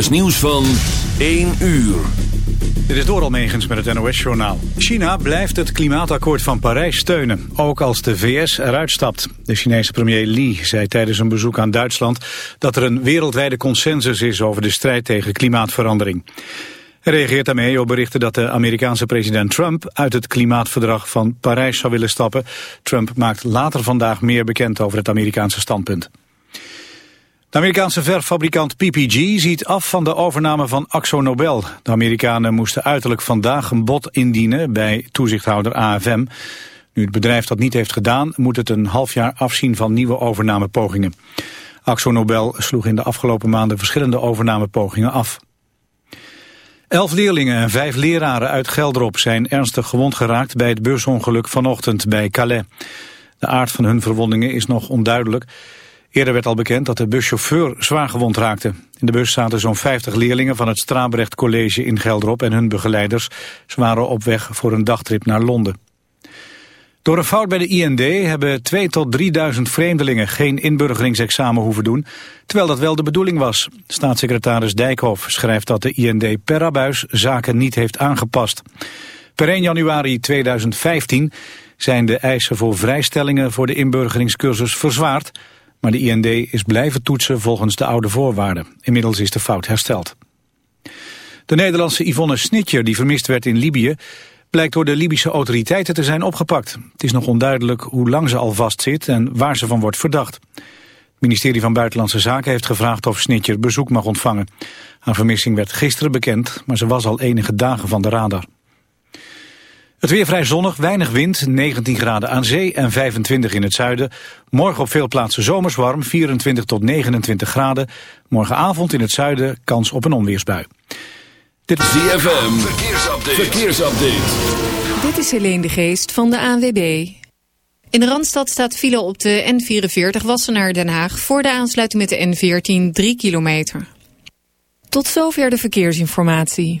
is nieuws van 1 uur. Dit is door Almegens met het NOS-journaal. China blijft het klimaatakkoord van Parijs steunen, ook als de VS eruit stapt. De Chinese premier Li zei tijdens een bezoek aan Duitsland... dat er een wereldwijde consensus is over de strijd tegen klimaatverandering. Hij reageert daarmee op berichten dat de Amerikaanse president Trump... uit het klimaatverdrag van Parijs zou willen stappen. Trump maakt later vandaag meer bekend over het Amerikaanse standpunt. De Amerikaanse verffabrikant PPG ziet af van de overname van Axo Nobel. De Amerikanen moesten uiterlijk vandaag een bod indienen bij toezichthouder AFM. Nu het bedrijf dat niet heeft gedaan, moet het een half jaar afzien van nieuwe overnamepogingen. Axo Nobel sloeg in de afgelopen maanden verschillende overnamepogingen af. Elf leerlingen en vijf leraren uit Gelderop zijn ernstig gewond geraakt bij het busongeluk vanochtend bij Calais. De aard van hun verwondingen is nog onduidelijk. Eerder werd al bekend dat de buschauffeur zwaar gewond raakte. In de bus zaten zo'n 50 leerlingen van het Strabrecht College in Gelderop en hun begeleiders. Ze waren op weg voor een dagtrip naar Londen. Door een fout bij de IND hebben 2 tot 3.000 vreemdelingen geen inburgeringsexamen hoeven doen, terwijl dat wel de bedoeling was. Staatssecretaris Dijkhoff schrijft dat de IND per abuis zaken niet heeft aangepast. Per 1 januari 2015 zijn de eisen voor vrijstellingen voor de inburgeringscursus verzwaard, maar de IND is blijven toetsen volgens de oude voorwaarden. Inmiddels is de fout hersteld. De Nederlandse Yvonne Snitjer, die vermist werd in Libië... blijkt door de Libische autoriteiten te zijn opgepakt. Het is nog onduidelijk hoe lang ze al vastzit en waar ze van wordt verdacht. Het ministerie van Buitenlandse Zaken heeft gevraagd of Snitjer bezoek mag ontvangen. Haar vermissing werd gisteren bekend, maar ze was al enige dagen van de radar. Het weer vrij zonnig, weinig wind, 19 graden aan zee en 25 in het zuiden. Morgen op veel plaatsen zomers warm, 24 tot 29 graden. Morgenavond in het zuiden kans op een onweersbui. Dit is ZFM, verkeersupdate. verkeersupdate. Dit is Helene de Geest van de ANWB. In de Randstad staat file op de N44 Wassenaar Den Haag... voor de aansluiting met de N14 3 kilometer. Tot zover de verkeersinformatie.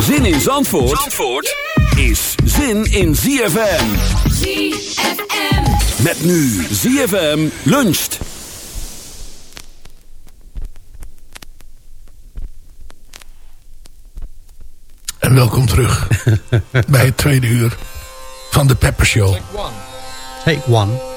Zin in Zandvoort, Zandvoort is zin in ZFM. ZFM. Met nu ZFM luncht. En welkom terug bij het tweede uur van de Pepper Show. Take one. tot u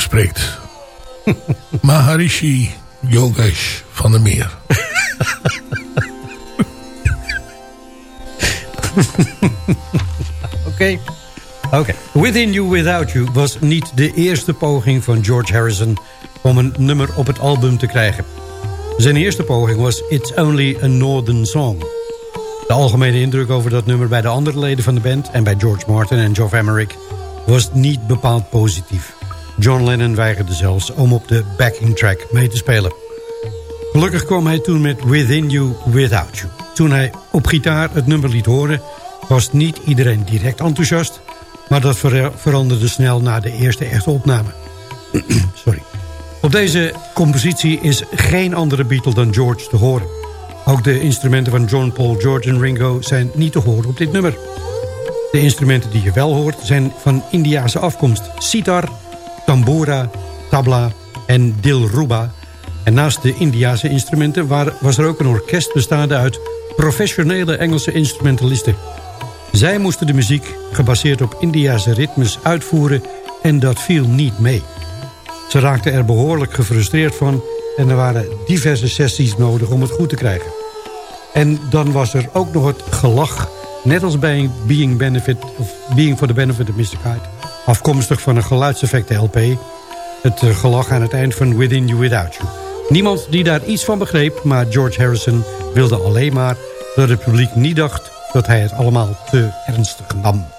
spreekt. Maharishi Yogesh van der Meer. Oké. Oké. Within You Without You was niet de eerste poging van George Harrison... om een nummer op het album te krijgen. Zijn eerste poging was It's Only a Northern Song. De algemene indruk over dat nummer bij de andere leden van de band... en bij George Martin en Geoff Emerick was niet bepaald positief. John Lennon weigerde zelfs om op de backing track mee te spelen. Gelukkig kwam hij toen met Within You, Without You. Toen hij op gitaar het nummer liet horen... was niet iedereen direct enthousiast... maar dat veranderde snel na de eerste echte opname. Sorry. Op deze compositie is geen andere Beatle dan George te horen. Ook de instrumenten van John, Paul, George en Ringo zijn niet te horen op dit nummer. De instrumenten die je wel hoort zijn van Indiase afkomst. Sitar, tambura, tabla en dilruba. En naast de Indiase instrumenten was er ook een orkest bestaande uit professionele Engelse instrumentalisten. Zij moesten de muziek, gebaseerd op Indiase ritmes, uitvoeren en dat viel niet mee. Ze raakten er behoorlijk gefrustreerd van en er waren diverse sessies nodig om het goed te krijgen. En dan was er ook nog het gelach, net als bij Being, benefit, of Being for the Benefit of Mr. Kite... afkomstig van een geluidseffecten LP... het eh, gelach aan het eind van Within You Without You. Niemand die daar iets van begreep, maar George Harrison wilde alleen maar... dat het publiek niet dacht dat hij het allemaal te ernstig nam.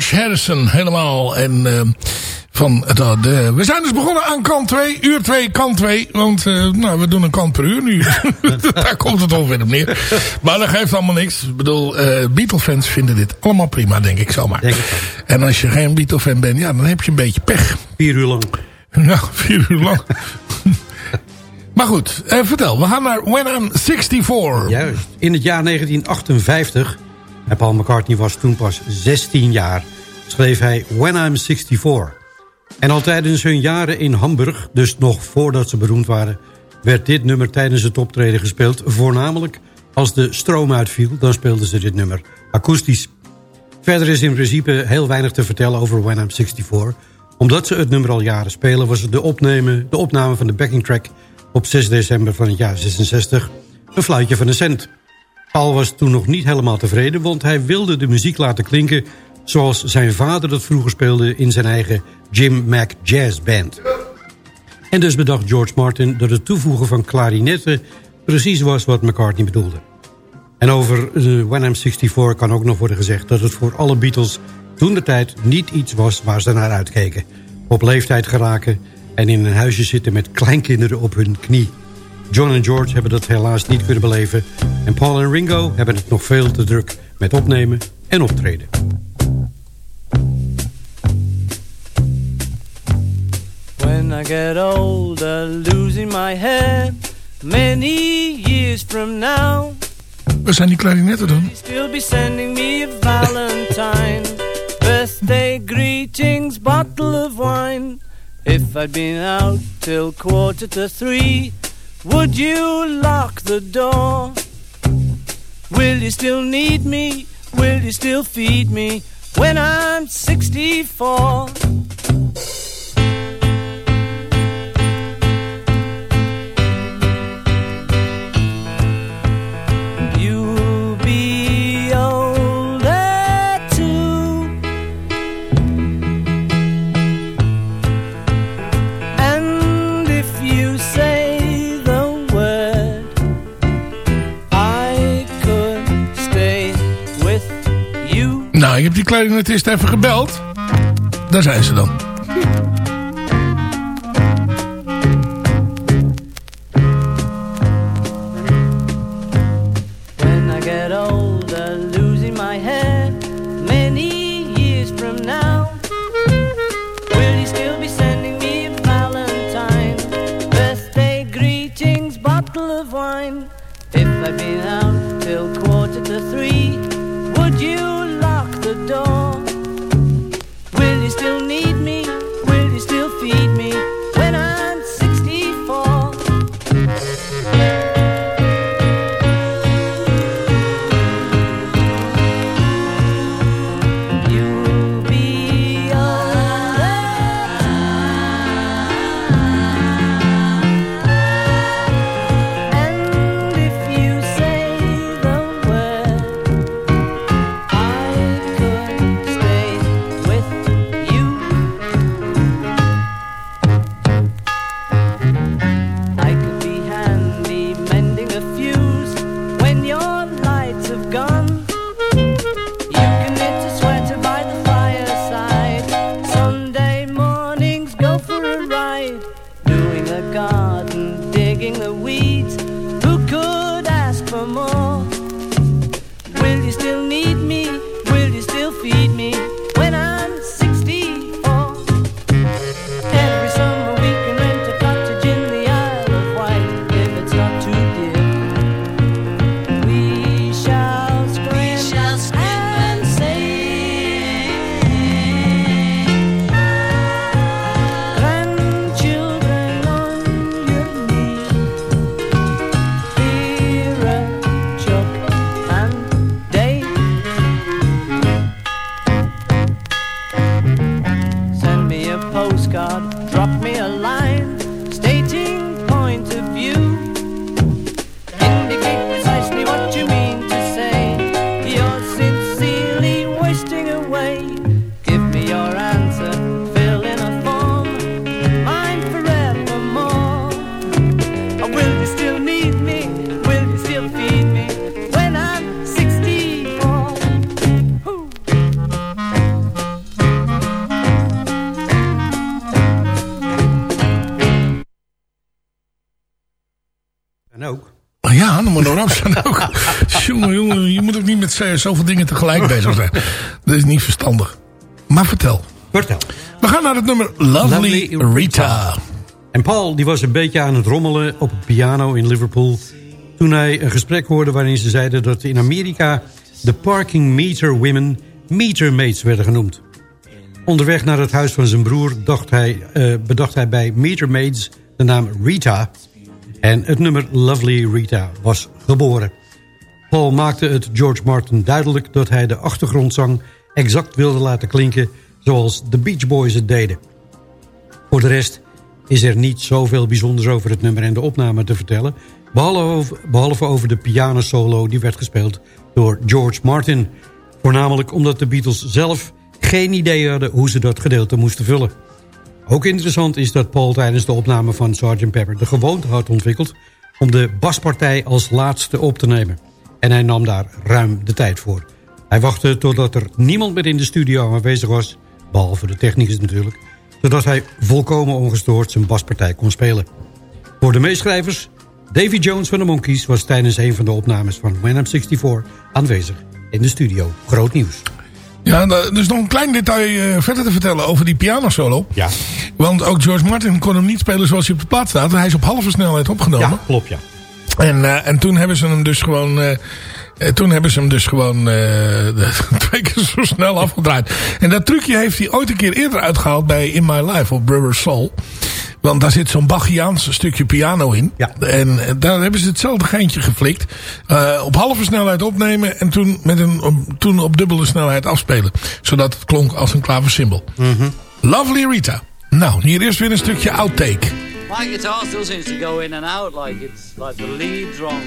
George Harrison, helemaal. En eh, van de, we zijn dus begonnen aan kant 2, uur 2, kant 2. Want eh, nou, we doen een kant per uur nu. Daar komt het ongeveer op neer. Maar dat geeft allemaal niks. Ik bedoel, eh Beatle-fans vinden dit allemaal prima, denk ik zomaar. Denk En als je geen Beatle-fan bent, ja, dan heb je een beetje pech. Vier uur lang. Nou, vier uur lang. maar goed, eh, vertel. We gaan naar When I'm 64. Juist. In het jaar 1958, en Paul McCartney was toen pas 16 jaar... schreef hij When I'm 64. En al tijdens hun jaren in Hamburg, dus nog voordat ze beroemd waren... werd dit nummer tijdens het optreden gespeeld. Voornamelijk als de stroom uitviel, dan speelden ze dit nummer akoestisch. Verder is in principe heel weinig te vertellen over When I'm 64. Omdat ze het nummer al jaren spelen... was de, opname, de opname van de backing track op 6 december van het jaar 66... een fluitje van een cent. Paul was toen nog niet helemaal tevreden... want hij wilde de muziek laten klinken... zoals zijn vader dat vroeger speelde in zijn eigen Jim Mac Jazz Band. En dus bedacht George Martin dat het toevoegen van klarinetten... precies was wat McCartney bedoelde. En over eh, When I'm 64 kan ook nog worden gezegd... dat het voor alle Beatles toen de tijd niet iets was waar ze naar uitkeken. Op leeftijd geraken en in een huisje zitten met kleinkinderen op hun knie. John en George hebben dat helaas niet kunnen beleven... en Paul en Ringo hebben het nog veel te druk met opnemen en optreden. When I get older, losing my hair, many years from now, We zijn die klarinetten dan. still be sending me a valentine, birthday greetings, bottle of wine. If I'd been out till quarter to three, would you lock the door? Will you still need me? Will you still feed me when I'm 64? Klarinetist even gebeld. Daar zijn ze dan. Zoveel dingen tegelijk bezig zijn. Dat is niet verstandig. Maar vertel. Vertel. We gaan naar het nummer Lovely, Lovely Rita. En Paul die was een beetje aan het rommelen op een piano in Liverpool... toen hij een gesprek hoorde waarin ze zeiden dat in Amerika... de parking meter women metermaids werden genoemd. Onderweg naar het huis van zijn broer dacht hij, eh, bedacht hij bij metermaids de naam Rita... en het nummer Lovely Rita was geboren. Paul maakte het George Martin duidelijk dat hij de achtergrondzang exact wilde laten klinken... zoals de Beach Boys het deden. Voor de rest is er niet zoveel bijzonders over het nummer en de opname te vertellen... behalve over, de pianosolo die werd gespeeld door George Martin. Voornamelijk omdat de Beatles zelf geen idee hadden hoe ze dat gedeelte moesten vullen. Ook interessant is dat Paul tijdens de opname van Sgt. Pepper de gewoonte had ontwikkeld... om de baspartij als laatste op te nemen. En hij nam daar ruim de tijd voor. Hij wachtte totdat er niemand meer in de studio aanwezig was... behalve de technicus natuurlijk... zodat hij volkomen ongestoord zijn baspartij kon spelen. Voor de meeschrijvers, Davy Jones van de Monkees... was tijdens een van de opnames van When I'm 64 aanwezig in de studio. Groot nieuws. Ja, er is nog een klein detail eh, verder te vertellen over die pianosolo. Ja, Want ook George Martin kon hem niet spelen zoals hij op de plaat staat. Hij is op halve snelheid opgenomen. ja klopt ja. En, eh, en toen hebben ze hem dus gewoon... eh, toen hebben ze hem dus gewoon twee keer zo snel afgedraaid. En dat trucje heeft hij ooit een keer eerder uitgehaald bij In My Life op Rubber Soul. Want daar zit zo'n Bachiaans stukje piano in. Ja. En daar hebben ze hetzelfde geintje geflikt. Op halve snelheid opnemen en toen, met een, op- toen op dubbele snelheid afspelen. Zodat het klonk als een klaversymbol. Lovely Rita. Nou, hier eerst weer een stukje outtake. My guitar still seems to go in and out like it's like the lead's wrong.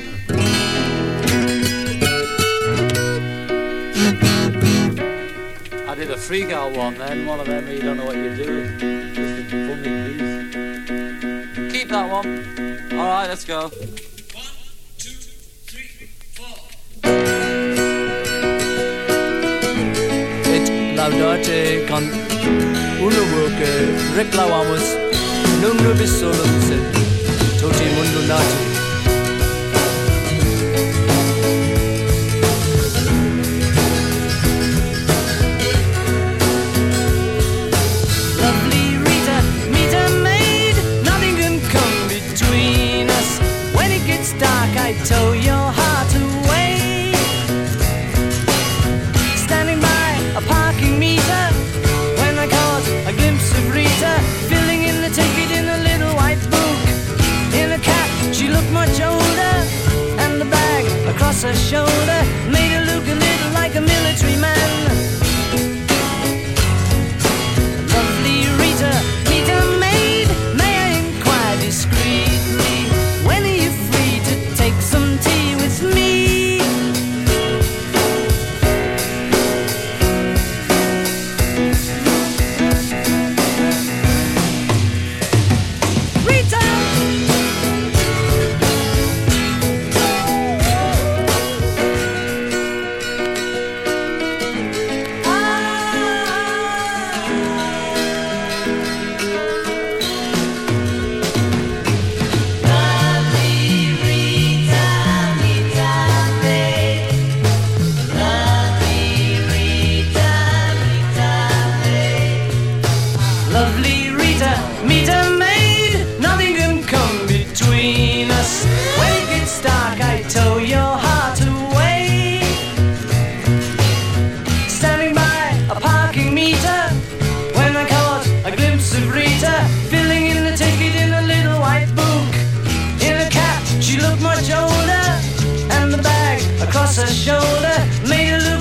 I did a freak out one then, one of them you don't know what you're doing. Just a funny piece. Keep that one. Alright, let's go. Laudate con unuwoke reclamamus non rubi solo se toti mundu across older, made a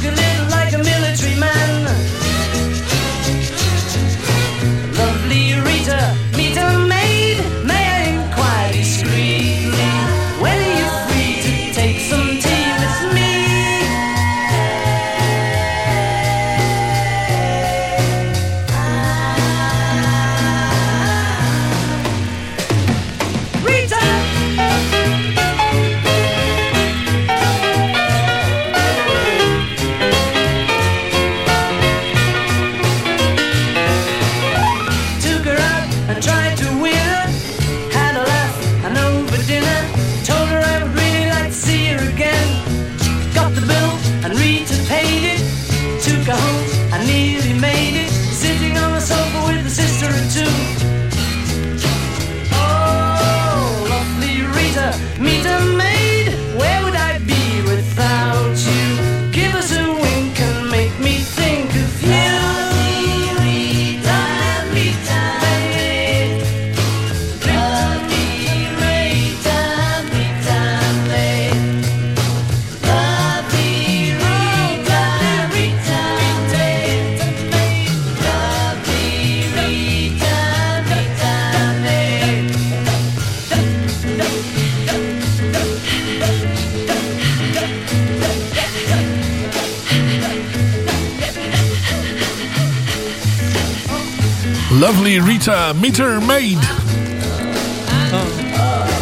Meter Maid.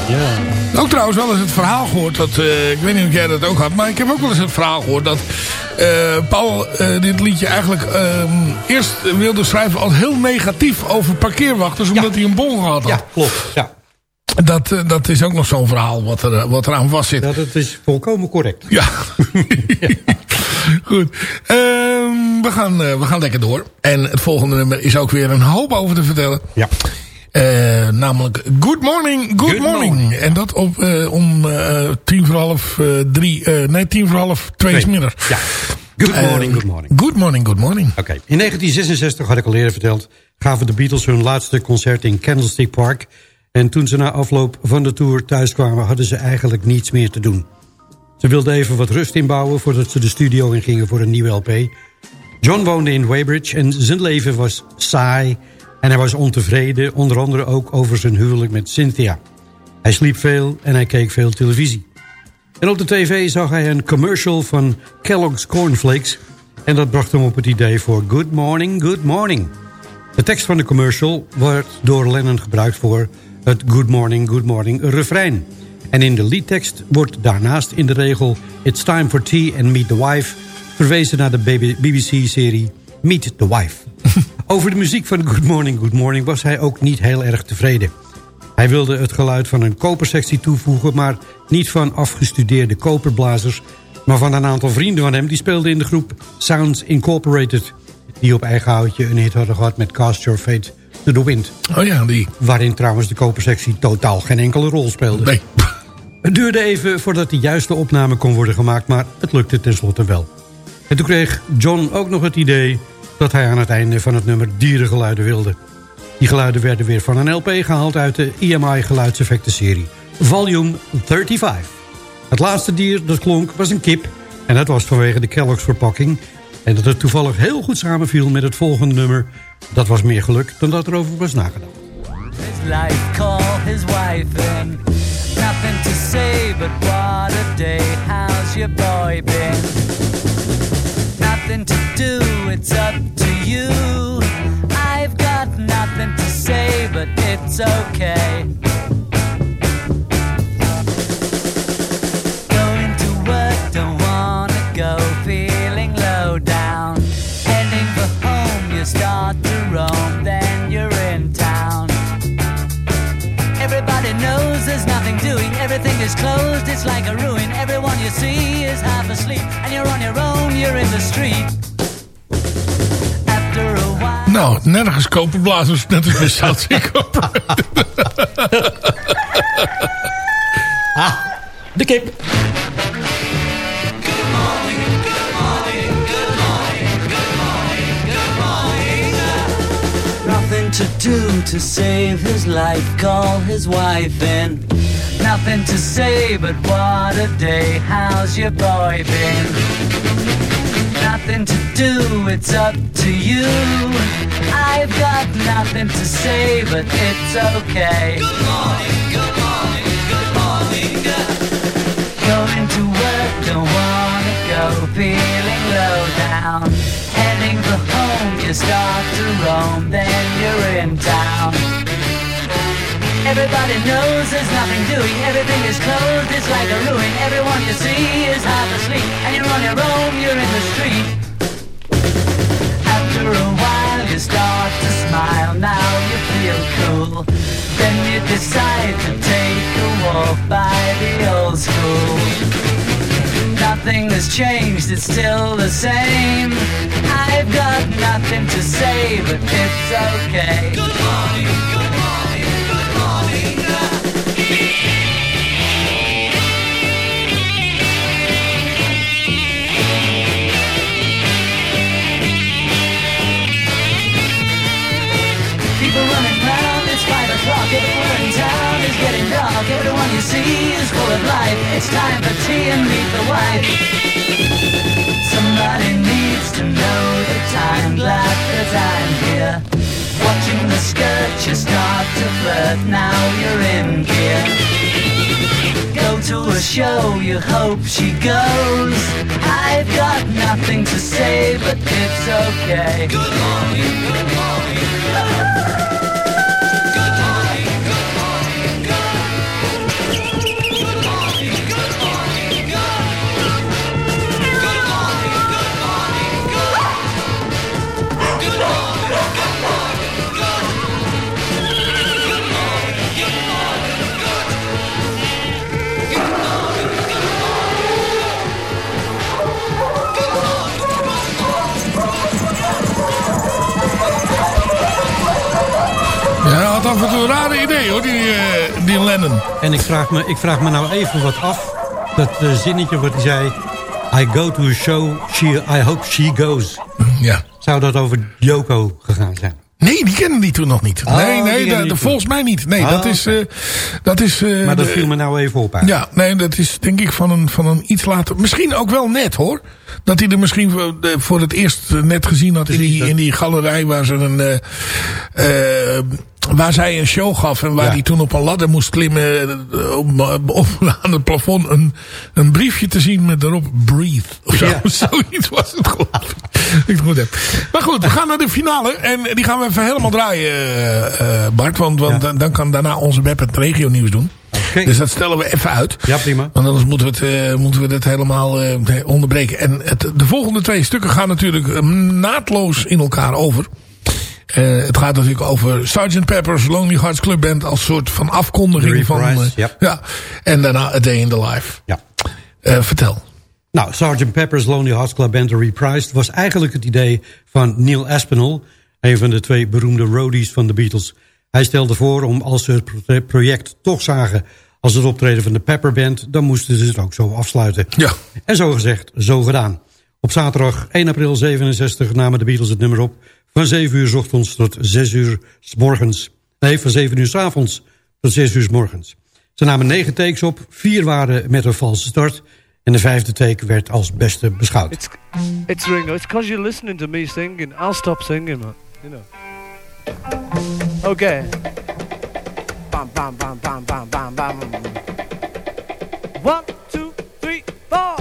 Ja. Ook trouwens wel eens het verhaal gehoord. Dat, eh, ik weet niet of jij dat ook had. Maar ik heb ook wel eens het verhaal gehoord. Dat eh, Paul eh, dit liedje eigenlijk ehm, eerst wilde schrijven als heel negatief over parkeerwachters. Omdat hij een bon gehad had. ja, klopt. Ja. Dat, eh, dat is ook nog zo'n verhaal wat, er, wat eraan vast zit. ja, dat is volkomen correct. Ja. Goed. Ehm, we, gaan, eh, we gaan lekker door. En het volgende nummer is ook weer een hoop over te vertellen. Ja. Eh, namelijk Good Morning, Good, Good morning. Morning. En dat op, eh, om tien voor half drie, nee tien voor half twee Nee. smiddags. Ja. Good morning, good morning. Good morning, good morning. Oké. In 1966, had ik al eerder verteld... gaven de Beatles hun laatste concert in Candlestick Park. En toen ze na afloop van de tour thuiskwamen... hadden ze eigenlijk niets meer te doen. Ze wilden even wat rust inbouwen... voordat ze de studio in gingen voor een nieuwe LP. John woonde in Weybridge en zijn leven was saai... en hij was ontevreden, onder andere ook over zijn huwelijk met Cynthia. Hij sliep veel en hij keek veel televisie. En op de tv zag hij een commercial van Kellogg's Cornflakes... en dat bracht hem op het idee voor Good Morning, Good Morning. De tekst van de commercial wordt door Lennon gebruikt voor het Good Morning, Good Morning refrein. En in de liedtekst wordt daarnaast in de regel It's time for tea and meet the wife... verwezen naar de BBC-serie Meet the Wife. Over de muziek van Good Morning, Good Morning was hij ook niet heel erg tevreden. Hij wilde het geluid van een kopersectie toevoegen... maar niet van afgestudeerde koperblazers... maar van een aantal vrienden van hem... die speelden in de groep Sounds Incorporated... die op eigen houtje een hit hadden gehad met Cast Your Fate to the Wind... Oh ja, die. waarin trouwens de kopersectie totaal geen enkele rol speelde. Nee. Het duurde even voordat de juiste opname kon worden gemaakt... maar het lukte tenslotte wel. En toen kreeg John ook nog het idee... dat hij aan het einde van het nummer dierengeluiden wilde. Die geluiden werden weer van een LP gehaald uit de EMI geluidseffecten-serie. Volume 35. Het laatste dier dat klonk was een kip... en dat was vanwege de Kellogg's verpakking... en dat het toevallig heel goed samenviel met het volgende nummer... dat was meer geluk dan dat er over was nagedacht. his life, call his wife in. Nothing to say, but what a day. How's your boy? Nothing to do, it's up to you. I've got nothing to say, but it's okay. Going to work, don't wanna go, feeling low down. Heading for home, you start to roam, then you're in town. Everybody knows there's nothing doing, everything is closed, it's like a ruin. Everyone you see is half asleep, and you're on your own, you're in the street. After a while. Nou, nergens koperblazers, net als bij South Incorporated. Ah, de kip. Nothing to do to save his life, call his wife in. Nothing to say, but what a day, how's your boy been? Nothing to do, it's up to you. I've got nothing to say, but it's okay. Good morning, good morning, good morning. Going to work, don't wanna go, feeling low down. Heading for home, you start to roam, then you're in town. Everybody knows there's nothing doing, everything is closed, it's like a ruin. Everyone you see is half asleep, and you're on your own, you're in the street. After a while, you start to smile, now you feel cool. Then you decide to take a walk by the old school. Nothing has changed, it's still the same. I've got nothing to say, but it's okay. Good morning, good getting dark. Everyone you see is full of life. It's time for tea and meet the wife. Somebody needs to know the time. Glad that I'm here. Watching the skirt, you start to flirt. Now you're in gear. Go to a show, you hope she goes. I've got nothing to say, but it's okay. Good morning, good morning. Oh, af en toe een rare idee hoor, die, eh, die Lennon. En ik vraag, me, ik vraag me nou even wat af. Dat eh, zinnetje wat hij zei... I go to a show, she, I hope she goes. Ja. Zou dat over Yoko gegaan zijn? Nee, die kennen die toen nog niet. Oh, nee, nee, da- volgens mij niet. Nee, Oh, dat is... eh, dat is Maar dat viel me nou even op. eigenlijk. Ja, nee, dat is denk ik van een, van een iets later... Misschien ook wel net hoor. Dat hij er misschien voor, de- voor het eerst net gezien had in die, in die galerij waar ze een... eh, eh, waar zij een show gaf en waar Ja. hij toen op een ladder moest klimmen eh, om, om aan het plafond een, een briefje te zien met erop breathe of zo. Ja. Zoiets was het geloof ik. Ik het goed heb. Maar goed, we gaan naar de finale en die gaan we even helemaal draaien eh, eh, Bart. Want, want Ja. dan, kan daarna onze web het regio nieuws doen. Dus dat stellen we even uit. Ja, prima. Want anders moeten we het, eh, moeten we het helemaal eh, onderbreken. En het, de volgende twee stukken gaan natuurlijk eh, naadloos in elkaar over. Eh, het gaat natuurlijk over Sgt. Pepper's Lonely Hearts Club Band als soort van afkondiging van... Eh, ja. En daarna A Day in the Life. Ja. Eh, vertel. Nou, Sgt. Pepper's Lonely Hearts Club Band Reprised... was eigenlijk het idee van Neil Aspinall... een van de twee beroemde roadies van de Beatles. Hij stelde voor om als ze het pro- project toch zagen... als het optreden van de Pepper Band... dan moesten ze het ook zo afsluiten. Ja. En zo gezegd, zo gedaan. Op zaterdag 1 april 67 namen de Beatles het nummer op... van 7 uur 's ochtends tot 6 uur 's morgens. Nee, van 7 uur 's avonds tot 6 uur 's morgens. Ze namen 9 takes op, 4 waren met een valse start... en de vijfde take werd als beste beschouwd. It's it's Ringo. It's because you're listening to me singing. I'll stop singing, man. You know. Okay. Bam, bam, bam, bam, bam, bam, bam. One, two, three, four.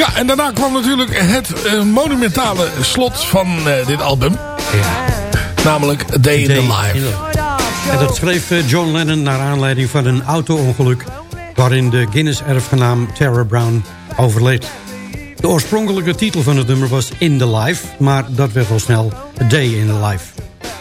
Ja, en daarna kwam natuurlijk het eh, monumentale slot van eh, dit album. Namelijk A Day in the Life. En dat schreef eh, John Lennon naar aanleiding van een auto-ongeluk... waarin de Guinness-erfgenaam Tara Brown overleed. De oorspronkelijke titel van het nummer was In the Life... maar dat werd al snel A Day in the Life.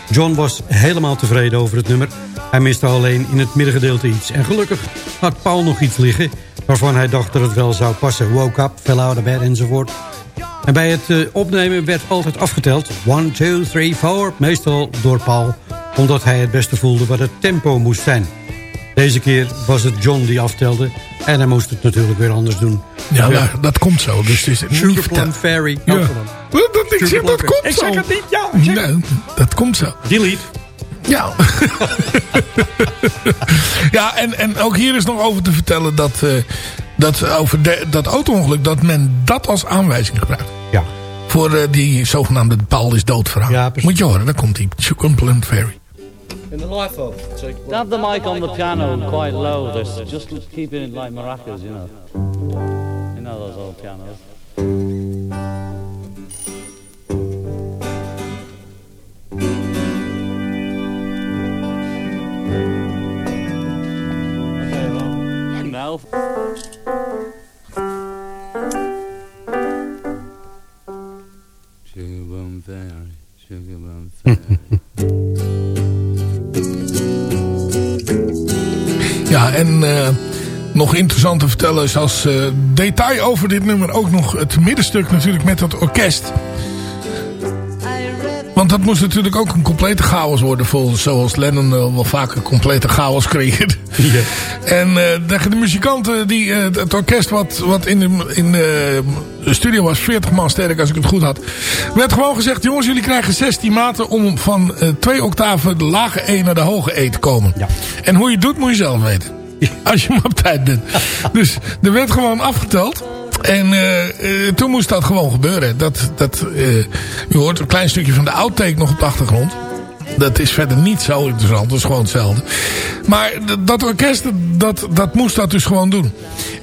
John was helemaal tevreden over het nummer. Hij miste alleen in het middengedeelte iets. En gelukkig had Paul nog iets liggen... waarvan hij dacht dat het wel zou passen. Woke up, fell out of bed enzovoort. En bij het eh, opnemen werd altijd afgeteld. 1, 2, 3, 4. Meestal door Paul. Omdat hij het beste voelde wat het tempo moest zijn. Deze keer was het John die aftelde. En hij moest het natuurlijk weer anders doen. Ja, nou, dat komt zo. Dus het is Fairy. Ja. Dat, dat, ik zeg, dat komt Ik zo. zeg het niet, ja. ik. Nee, dat komt zo. Delete. Ja. ja, en, en ook hier is nog over te vertellen dat, eh, dat over de, dat auto-ongeluk, dat men dat als aanwijzing gebruikt. Ja. Voor eh, die zogenaamde Paul is dood verhaal. Ja, precies. Moet je horen, daar komt die Sugar Plum Fairy. In the life of. Have the mic on the piano quite low. Just keep it like maracas, you know. You know those old pianos. Fairy. Ja, en eh, nog interessant te vertellen is als eh, detail over dit nummer ook nog het middenstuk natuurlijk met dat orkest. Want dat moest natuurlijk ook een complete chaos worden. Volgens, zoals Lennon eh, wel vaak een complete chaos creëerde. En eh, de, de muzikanten, die, eh, het orkest wat, wat in, de, in de studio was, 40 man sterk als ik het goed had. Werd gewoon gezegd, jongens jullie krijgen 16 maten om van twee octaven de lage E naar de hoge E te komen. Ja. En hoe je het doet moet je zelf weten. Als je maar op tijd bent. Dus er werd gewoon afgeteld. En eh, eh, toen moest dat gewoon gebeuren. Dat, dat, eh, u hoort een klein stukje van de outtake nog op de achtergrond. Dat is verder niet zo interessant. Dat is gewoon hetzelfde. Maar dat orkest, dat, dat moest dat dus gewoon doen.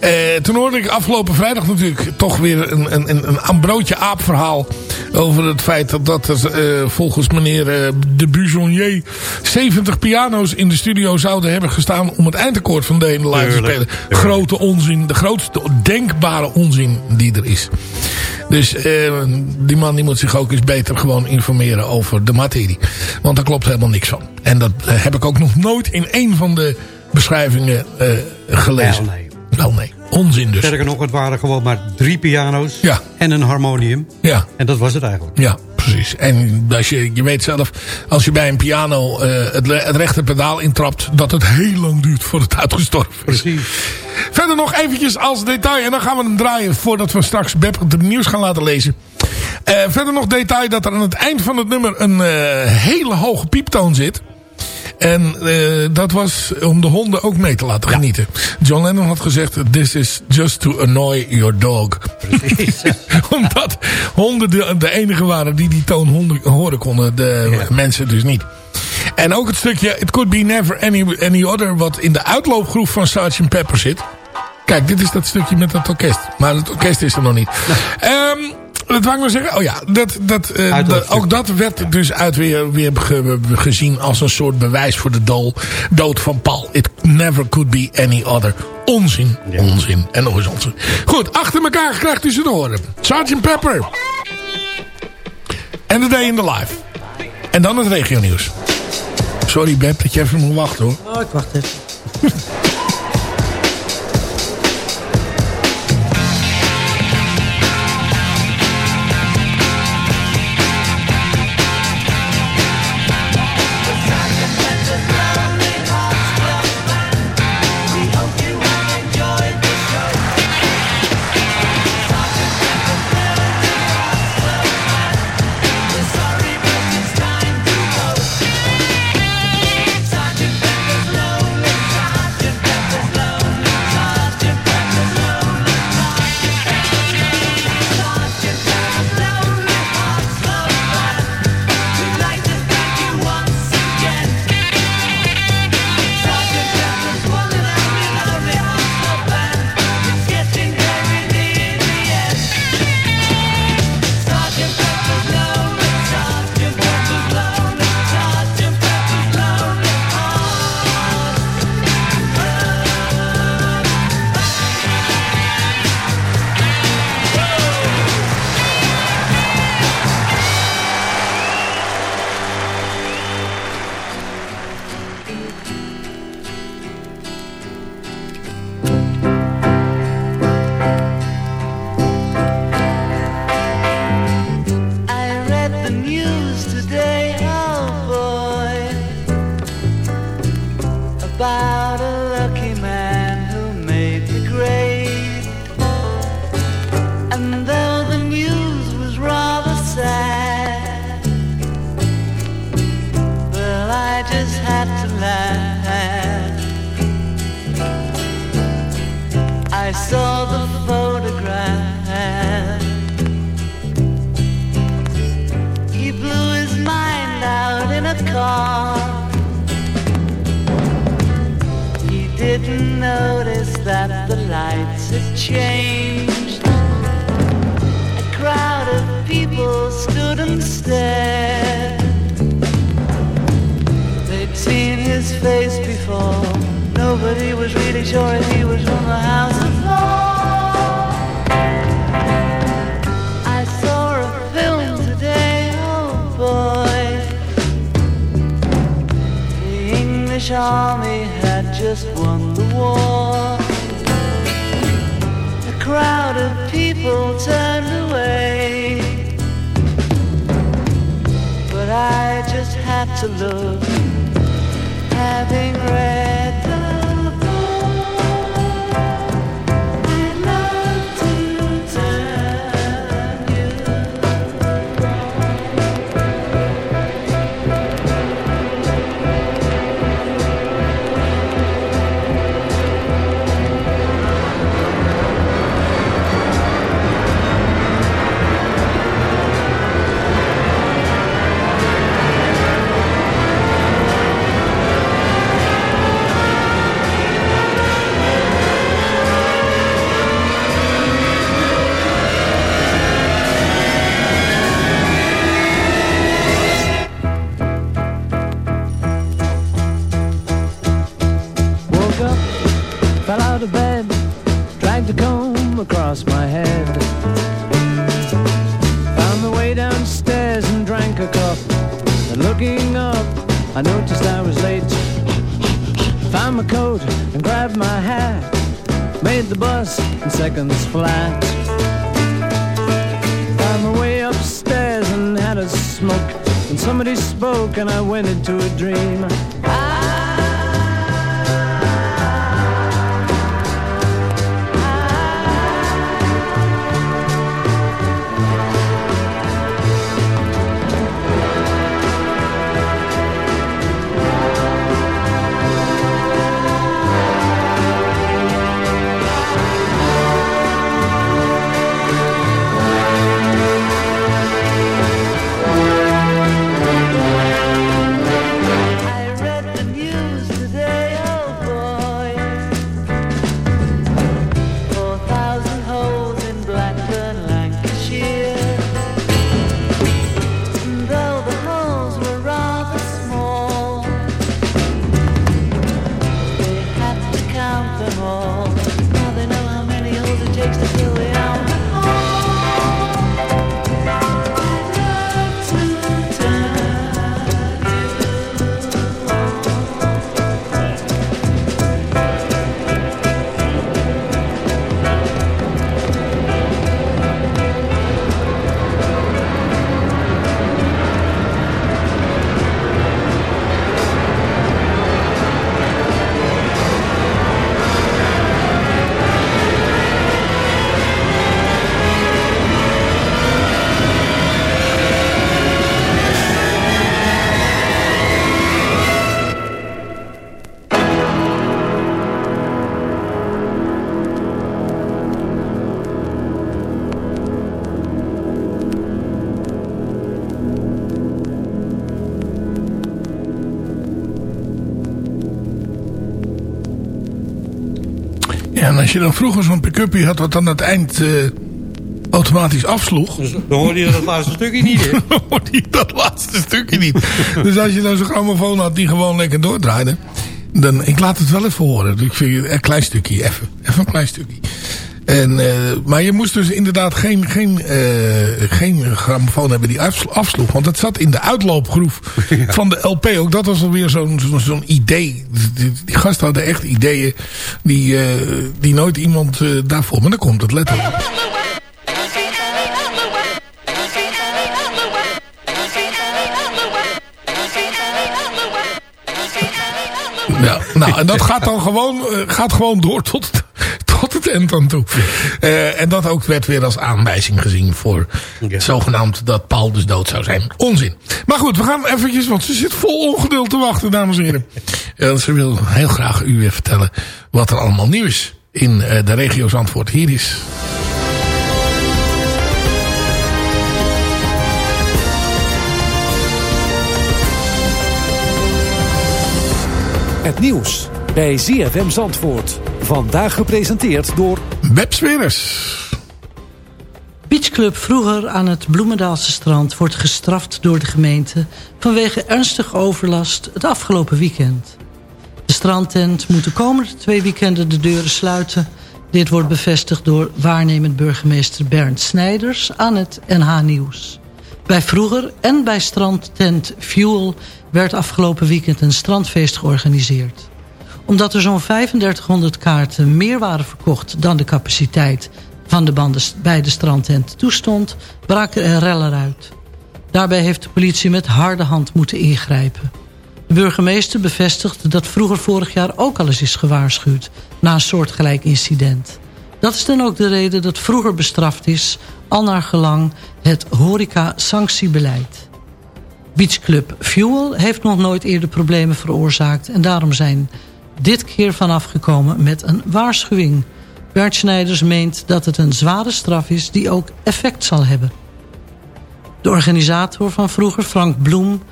Eh, toen hoorde ik afgelopen vrijdag natuurlijk toch weer een, een, een, een broodje aap verhaal. Over het feit dat, dat er eh, volgens meneer eh, de Buzonier 70 piano's in de studio zouden hebben gestaan om het eindakkoord van de ene live te spelen. Grote onzin. De grootste denkbare onzin die er is. Dus eh, die man die moet zich ook eens beter gewoon informeren over de materie. Want daar klopt helemaal niks van. En dat eh, heb ik ook nog nooit in een van de beschrijvingen eh, gelezen. Wel, nee. Wel nee, onzin dus. Sterker nog, het waren gewoon maar drie piano's Ja. en een harmonium. Ja. En dat was het eigenlijk. Ja, precies. En als je, je weet zelf, als je bij een piano eh, het, het rechter pedaal intrapt... dat het heel lang duurt voordat het uitgestorven is. Precies. Verder nog eventjes als detail. En dan gaan we hem draaien voordat we straks Beb het nieuws gaan laten lezen. Eh, verder nog detail dat er aan het eind van het nummer een eh, hele hoge pieptoon zit. En eh, dat was om de honden ook mee te laten genieten. John Lennon had gezegd, this is just to annoy your dog. Omdat honden de, de enige waren die die toon honden, horen konden. De mensen dus niet. En ook het stukje It Could Be Never Any, any Other... wat in de uitloopgroep van Sgt. Pepper zit. Kijk, dit is dat stukje met het orkest. Maar het orkest is er nog niet. Ehm wat wou ik nou zeggen? Oh ja, dat, dat, eh, dat- ook dat werd dus uit weer, weer ge- gezien als een soort bewijs voor de dol, dood van Paul. It never could be any other. Onzin, onzin en nog eens onzin. Goed, achter elkaar krijgt u ze te horen. Sgt. Pepper. En The Day in the Life. En dan het regionieuws. Sorry Beb dat je even moet wachten hoor. Oh, ik wacht even. changed. A crowd of people stood and stared. They'd seen his face before. Nobody was really sure if he was from the House of. I saw a film today, oh boy. The English army had just won the war. Crowd of people turned away. But I just have to look, having read fell out of bed, dragged a comb across my head. Found my way downstairs and drank a cup. And looking up, I noticed I was late. Found my coat and grabbed my hat. Made the bus in seconds flat. Found my way upstairs and had a smoke. And somebody spoke and I went into a dream. Als je dan vroeger zo'n pick-upje had wat aan het eind eh, automatisch afsloeg... Dan hoorde je dat laatste stukje niet, hè? dan hoorde je dat laatste stukje niet. dus als je dan zo'n grammofoon had die gewoon lekker doordraaide... Dan, ik laat het wel even horen. Ik vind een klein stukje, even. Even een klein stukje. En, eh, maar je moest dus inderdaad geen, geen, eh, geen grammofoon hebben die afslo- afsloeg. Want dat zat in de uitloopgroef van de LP. Ook dat was alweer zo'n zo'n zo'n idee. Die, die gasten hadden echt ideeën die, eh, die nooit iemand daarvoor... Maar dan komt het, let op. Ja, nou, en dat gaat dan gewoon, gaat gewoon door tot, eind aan toe. Eh, en dat ook werd weer als aanwijzing gezien voor zogenaamd dat Paul dus dood zou zijn. Onzin. Maar goed, we gaan eventjes, want ze zit vol ongeduld te wachten, dames en heren. En ze wil heel graag u weer vertellen wat er allemaal nieuw is in eh, de regio Zandvoort. Hier is... Het nieuws bij ZFM Zandvoort. Vandaag gepresenteerd door... Web Smeres. Beachclub vroeger aan het Bloemendaalse strand wordt gestraft door de gemeente vanwege ernstige overlast het afgelopen weekend. De strandtent moet de komende twee weekenden de deuren sluiten. Dit wordt bevestigd door waarnemend burgemeester Bernd Snijders aan het NH Nieuws. Bij vroeger en bij strandtent Fuel werd afgelopen weekend een strandfeest georganiseerd. Omdat er zo'n 3500 kaarten meer waren verkocht dan de capaciteit van de banden bij de strandtent toestond, braken er rellen uit. Daarbij heeft de politie met harde hand moeten ingrijpen. De burgemeester bevestigt dat vroeger vorig jaar ook al eens is gewaarschuwd... na een soortgelijk incident. Dat is dan ook de reden dat vroeger bestraft is... al naar gelang het horeca-sanctiebeleid. Beachclub Fuel heeft nog nooit eerder problemen veroorzaakt... en daarom zijn dit keer vanaf gekomen met een waarschuwing. Bert Snijders meent dat het een zware straf is die ook effect zal hebben. De organisator van vroeger, Frank Bloem...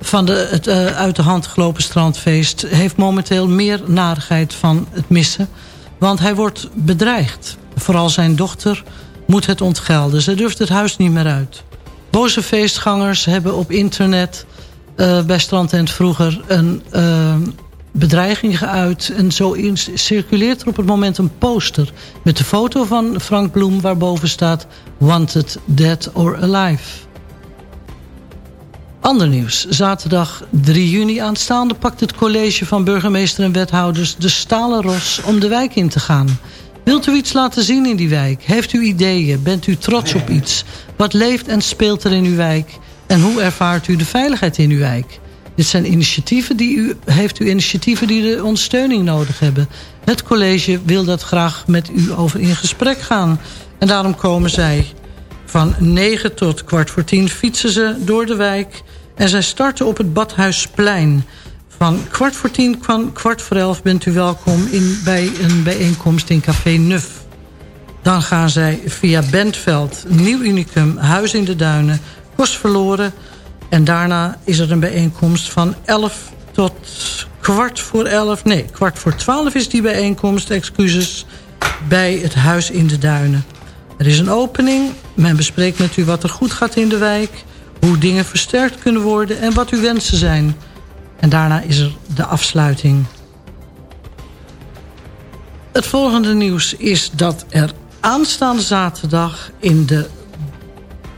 van de, het uh, uit de hand gelopen strandfeest... heeft momenteel meer narigheid van het missen... want hij wordt bedreigd. Vooral zijn dochter moet het ontgelden. Ze durft het huis niet meer uit. Boze feestgangers hebben op internet... Uh, bij Strandtent vroeger een uh, bedreiging geuit. En zo circuleert er op het moment een poster... met de foto van Frank Bloem waarboven staat... Wanted, Dead or Alive. Ander nieuws. Zaterdag 3 juni aanstaande pakt het college van burgemeester en wethouders de stalen ros om de wijk in te gaan. Wilt u iets laten zien in die wijk? Heeft u ideeën? Bent u trots op iets? Wat leeft en speelt er in uw wijk? En hoe ervaart u de veiligheid in uw wijk? Dit zijn initiatieven die u, heeft u initiatieven die de ondersteuning nodig hebben. Het college wil dat graag met u over in gesprek gaan. En daarom komen zij van 9 tot kwart voor 10 fietsen ze door de wijk. En zij starten op het Badhuisplein. Van kwart voor tien, van kwart voor elf bent u welkom in, bij een bijeenkomst in Café Nuf. Dan gaan zij via Bentveld, Nieuw Unicum, Huis in de Duinen, Kost Verloren. En daarna is er een bijeenkomst van 11 tot kwart voor 11. Nee, kwart voor 12 is die bijeenkomst, excuses, bij het Huis in de Duinen. Er is een opening, men bespreekt met u wat er goed gaat in de wijk... hoe dingen versterkt kunnen worden en wat uw wensen zijn... En daarna is er de afsluiting. Het volgende nieuws is dat er aanstaande zaterdag in de...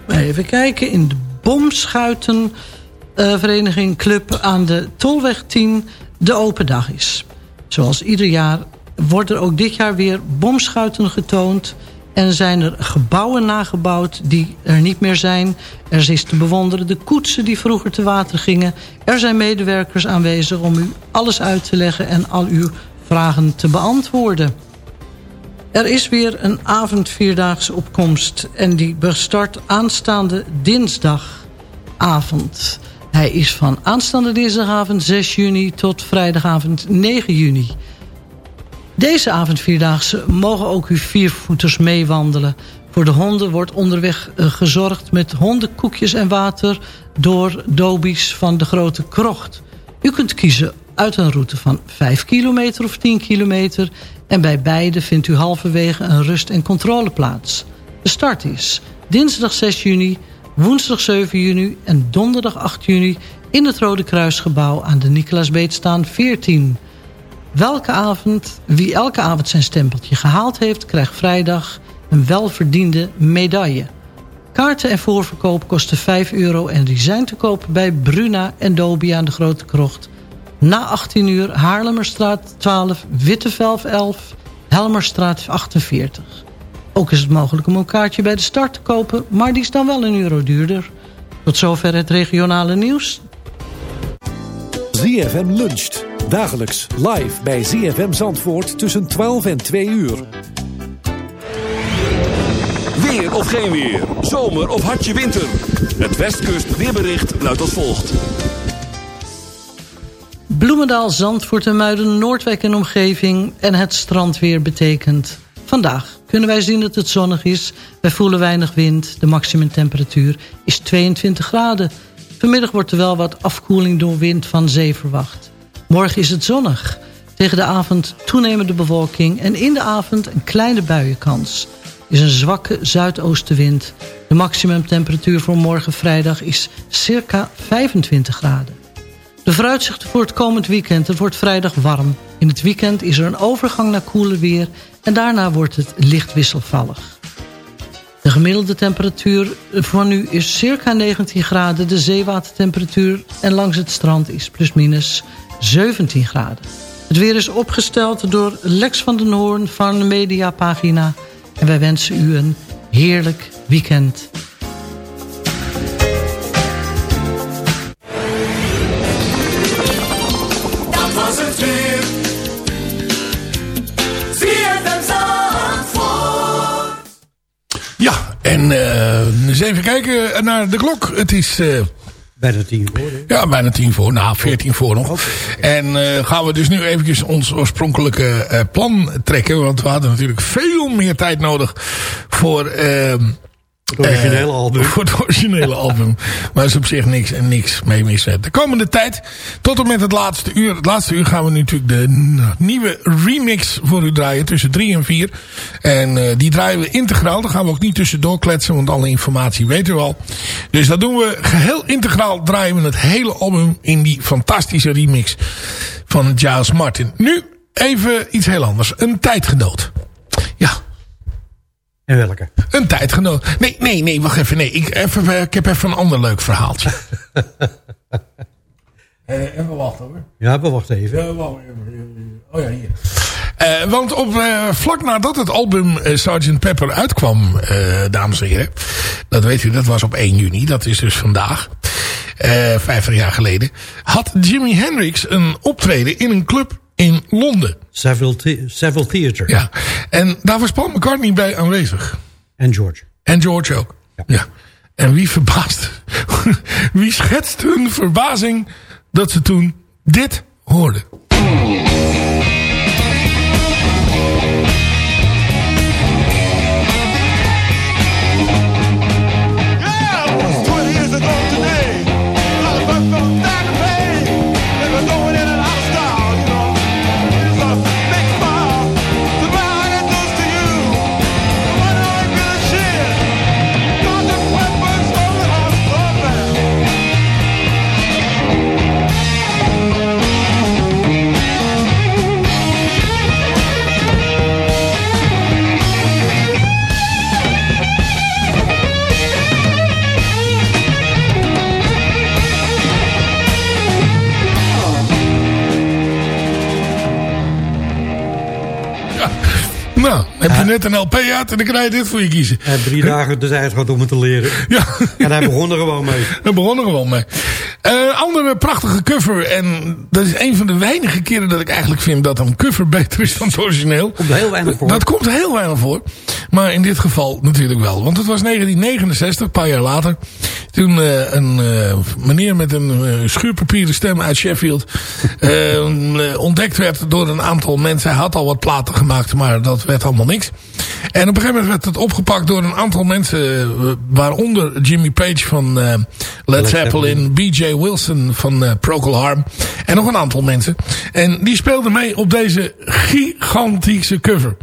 Even kijken, in de Bomschuitenvereniging Club aan de Tolweg 10 de open dag is. Zoals ieder jaar worden er ook dit jaar weer bomschuiten getoond... En zijn er gebouwen nagebouwd die er niet meer zijn. Er is te bewonderen de koetsen die vroeger te water gingen. Er zijn medewerkers aanwezig om u alles uit te leggen en al uw vragen te beantwoorden. Er is weer een avondvierdaagse opkomst en die bestart aanstaande dinsdagavond. Hij is van aanstaande dinsdagavond 6 juni tot vrijdagavond 9 juni. Deze avondvierdaagse mogen ook uw viervoeters meewandelen. Voor de honden wordt onderweg eh, gezorgd met hondenkoekjes en water... door dobies van de Grote Krocht. U kunt kiezen uit een route van 5 kilometer of 10 kilometer... en bij beide vindt u halverwege een rust- en controleplaats. De start is dinsdag 6 juni, woensdag 7 juni en donderdag 8 juni... in het Rode Kruisgebouw aan de Nicolaasbeetstaan 14... Welke avond, wie elke avond zijn stempeltje gehaald heeft... krijgt vrijdag een welverdiende medaille. Kaarten en voorverkoop kosten 5 euro... en die zijn te kopen bij Bruna en Dobie aan de Grote Krocht. Na 18 uur Haarlemmerstraat 12, Wittevelf 11, Helmerstraat 48. Ook is het mogelijk om een kaartje bij de start te kopen... maar die is dan wel een euro duurder. Tot zover het regionale nieuws. ZFM luncht. Dagelijks live bij ZFM Zandvoort tussen 12 en 2 uur. Weer of geen weer. Zomer of hartje winter. Het Westkust weerbericht luidt als volgt. Bloemendaal, Zandvoort en Muiden, Noordwijk en omgeving en het strandweer betekent... Vandaag kunnen wij zien dat het zonnig is. Wij voelen weinig wind. De maximumtemperatuur is 22 graden. Vanmiddag wordt er wel wat afkoeling door wind van zee verwacht. Morgen is het zonnig. Tegen de avond toenemende bewolking en in de avond een kleine buienkans. is een zwakke zuidoostenwind. De maximumtemperatuur voor morgen vrijdag is circa 25 graden. De vooruitzichten voor het komend weekend. Het wordt vrijdag warm. In het weekend is er een overgang naar koele weer... en daarna wordt het licht wisselvallig. De gemiddelde temperatuur voor nu is circa 19 graden. De zeewatertemperatuur en langs het strand is plusminus 17 graden. Het weer is opgesteld door Lex van den Hoorn van de Mediapagina. En wij wensen u een heerlijk weekend. En eh, eens even kijken naar de klok. Het is... eh, Bijna tien voor. hè? Ja, bijna tien voor. Nou, veertien voor nog. En eh, gaan we dus nu eventjes ons oorspronkelijke eh, plan trekken. Want we hadden natuurlijk veel meer tijd nodig voor... ehm, Het originele eh, album. Voor het originele album. Maar is op zich niks en niks mee mis. De komende tijd, tot en met het laatste uur. Het laatste uur gaan we natuurlijk de nieuwe remix voor u draaien. Tussen drie en vier. En eh, die draaien we integraal. Daar gaan we ook niet tussendoor kletsen. Want alle informatie weten we al. Dus dat doen we geheel integraal. Draaien we het hele album in die fantastische remix van Giles Martin. Nu even iets heel anders. Een tijdgenoot. En welke? Een tijdgenoot. Nee, nee, nee, wacht even. Nee, ik, even, eh, ik heb even een ander leuk verhaaltje. Eh, even wachten hoor. Ja, we wachten even. Ja, wacht even. Oh ja, hier. Eh, want op, vlak nadat het album eh, Sgt. Pepper uitkwam, eh, dames en heren. Dat weet u, dat was op 1 juni. Dat is dus vandaag. eh 50 jaar geleden. Had Jimi Hendrix een optreden in een club in Londen. Several, the Theater. Ja. En daar was Paul McCartney bij aanwezig. En George. En George ook. Ja. En wie verbaast, wie schetst hun verbazing dat ze toen dit hoorden. Je net een LP uit en dan krijg je dit voor je kiezen. En drie dagen de tijd gehad om het te leren. Ja. En hij begon er gewoon mee. Daar begonnen we gewoon mee. Een andere prachtige cover. En dat is een van de weinige keren dat ik eigenlijk vind dat een cover beter is dan het origineel. Komt er heel weinig voor. Dat komt heel weinig voor. Maar in dit geval natuurlijk wel. Want het was 1969, een paar jaar later. Toen uh, een uh, meneer met een uh, schuurpapieren stem uit Sheffield ontdekt werd door een aantal mensen. Hij had al wat platen gemaakt, maar dat werd allemaal niks. En op een gegeven moment werd het opgepakt door een aantal mensen. waaronder Jimmy Page van Led Zeppelin, B.J. Wilson van Procol Harum. En nog een aantal mensen. En die speelden mee op deze gigantische cover.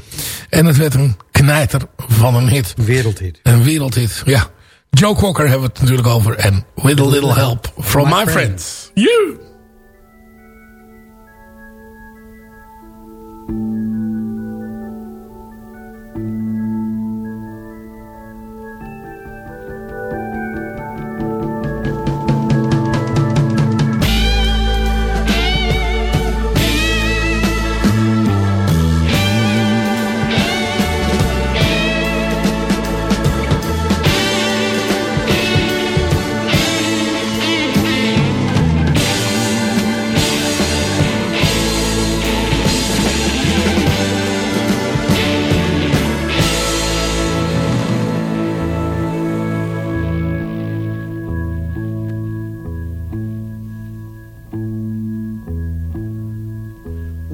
En het werd een knijter van een hit. Een wereldhit. Een wereldhit, ja. Joe Cocker hebben we het natuurlijk over. En With a Little Help from My, my Friends. You!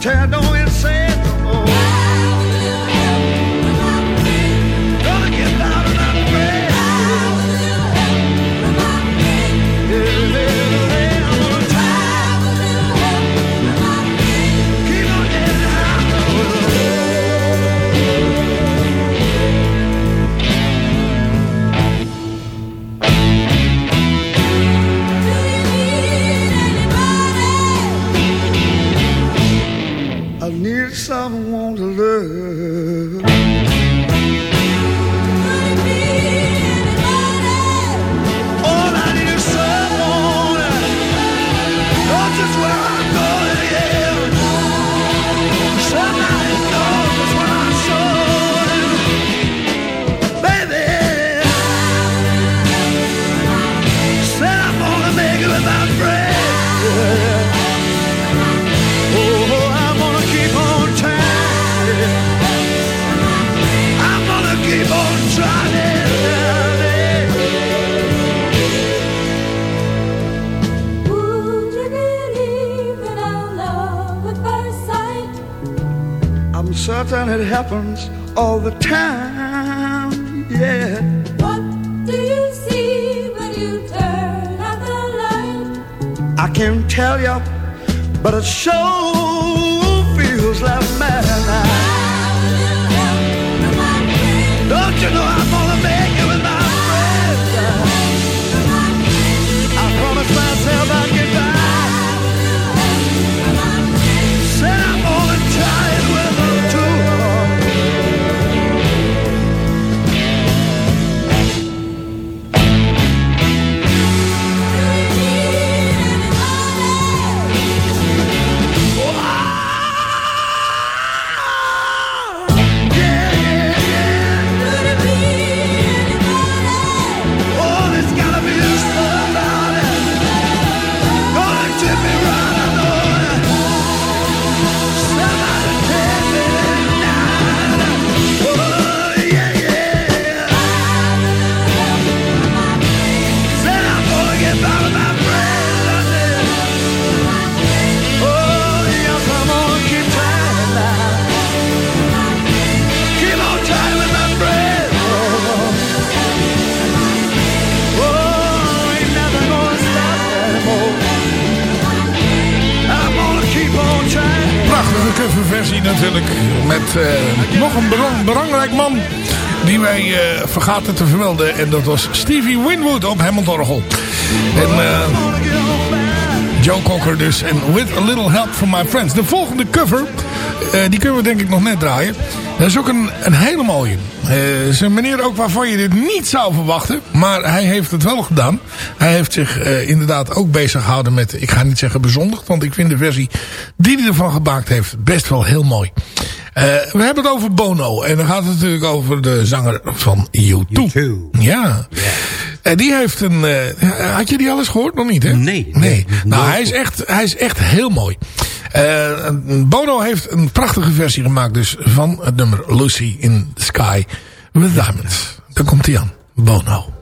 own? I it happens all the time. Yeah. What do you see when you turn out the light? I can't tell you, but it sure Coverversie natuurlijk. Met eh, nog een belang- belangrijk man die wij eh, vergaten te vermelden. En dat was Stevie Winwood op Hammond-orgel. En eh, Joe Cocker dus. En With a Little Help from My Friends. De volgende cover, die kunnen we denk ik nog net draaien. Dat is ook een, een hele mooie. Eh is een meneer ook waarvan je dit niet zou verwachten. Maar hij heeft het wel gedaan. Hij heeft zich eh, inderdaad ook bezig gehouden met... Ik ga niet zeggen bezondigd. Want ik vind de versie die hij ervan gemaakt heeft best wel heel mooi. Eh, we hebben het over Bono. En dan gaat het natuurlijk over de zanger van U2. Ja. En die heeft een... had je die alles gehoord? Nog niet, hè? Nee. Nee. Nou, nooit hij is, echt, hij is echt heel mooi. Eh, Bono heeft een prachtige versie gemaakt dus van het nummer Lucy in the Sky with Diamonds. Daar komt hij aan. Bono.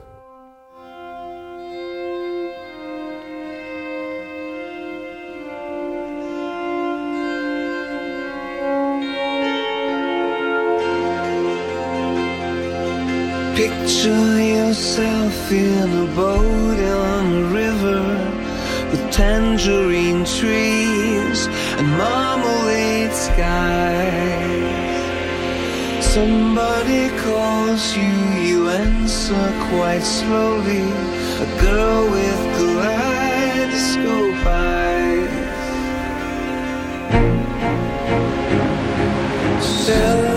Picture yourself in a boat on a tangerine trees and marmalade skies. Somebody calls you, you answer quite slowly. A girl with kaleidoscope eyes. Cellophane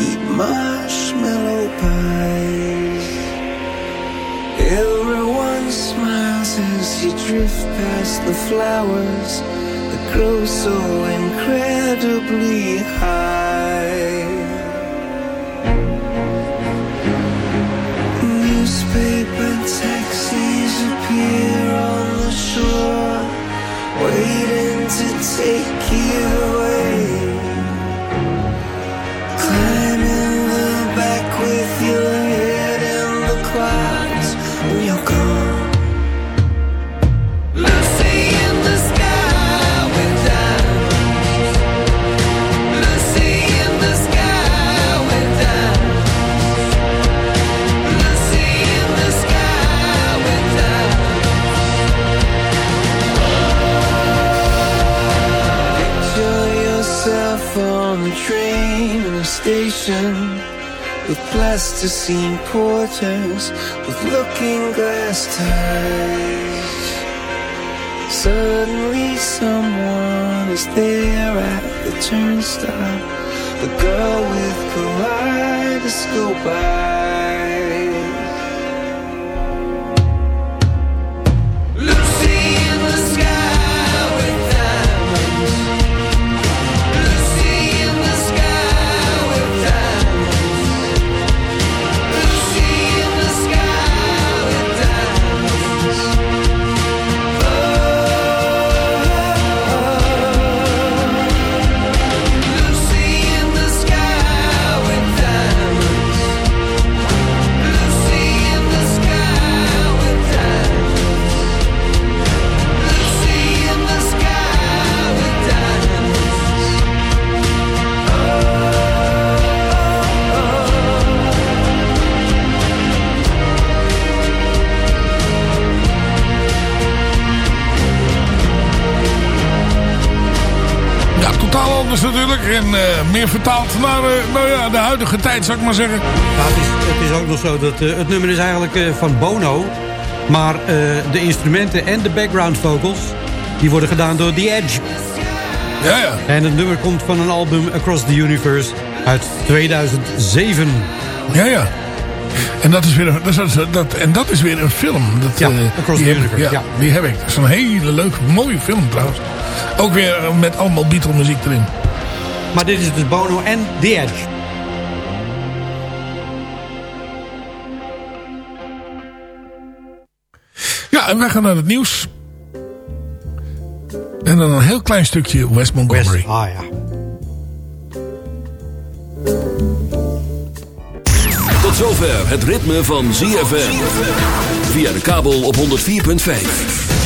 eat marshmallow pies. Everyone smiles as you drift past the flowers that grow so incredibly high. Newspaper taxis appear on the shore, waiting to take you away. Station with plasticine porters with looking glass ties. Suddenly, someone is there at the turnstile the girl with kaleidoscope eyes. Meer vertaald naar eh, nou ja, de huidige tijd, zou ik maar zeggen. Het, is, het is ook nog zo dat eh, het nummer is eigenlijk eh, van Bono. Maar de instrumenten en de background vocals... die worden gedaan door The Edge. Ja, ja. En het nummer komt van een album Across the Universe uit 2007. Ja, ja. En dat is weer een, dat is, dat, en dat is weer een film. Dat, Ja, Across the Universe, Ja, ja. die heb ik. Dat is een hele leuke, mooie film trouwens. Ook weer met allemaal Beatle muziek erin. Maar dit is dus Bono en The Edge. Ja, en wij gaan naar het nieuws. En dan een heel klein stukje West Montgomery. Ah ja. Tot zover het ritme van ZFM. Via de kabel op 104.5.